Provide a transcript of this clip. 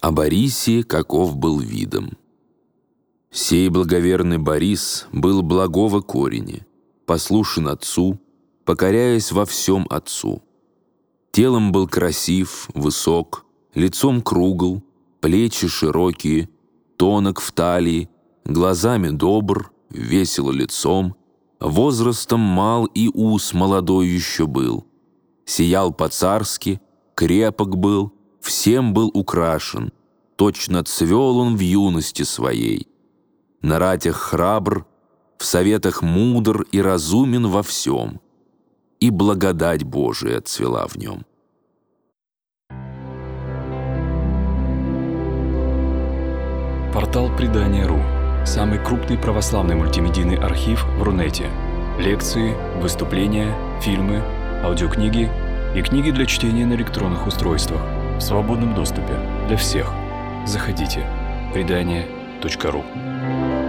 О Борисе каков был видом. Сей благоверный Борис был благого корени, послушен отцу, покоряясь во всем отцу. Телом был красив, высок, лицом кругл, плечи широкие, тонок в талии, глазами добр, весело лицом, возрастом мал и ус молодой еще был. Сиял по-царски, крепок был, всем был украшен, точно цвел он в юности своей. На ратях храбр, в советах мудр и разумен во всем, и благодать Божия цвела в нем. Портал Предания.ру Самый крупный православный мультимедийный архив в Рунете. Лекции, выступления, фильмы, аудиокниги и книги для чтения на электронных устройствах в свободном доступе для всех. Заходите. Предания.ру